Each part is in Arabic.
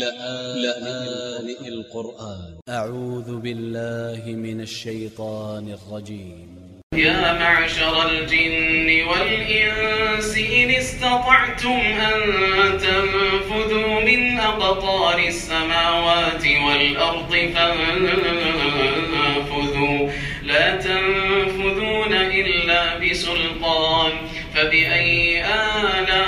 لآن القرآن. أ ع و ذ ب ا ل ل ه من ا ل ش ي ط ا ن ا ل ج ي م يا معشر الجن والإنس إن استطعتم أن تنفذوا من أقطار السماوات والأرض فانفذوا. لا تنفذون إلا بسلطان. فبأي آلاء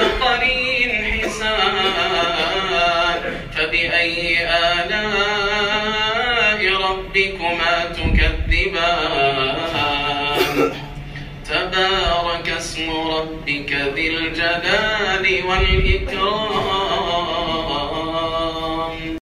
وعبقري حسان. فبأي آلاء ربكما تكذبان؟ تبارك اسم ربك ذي الجلال والإكرام.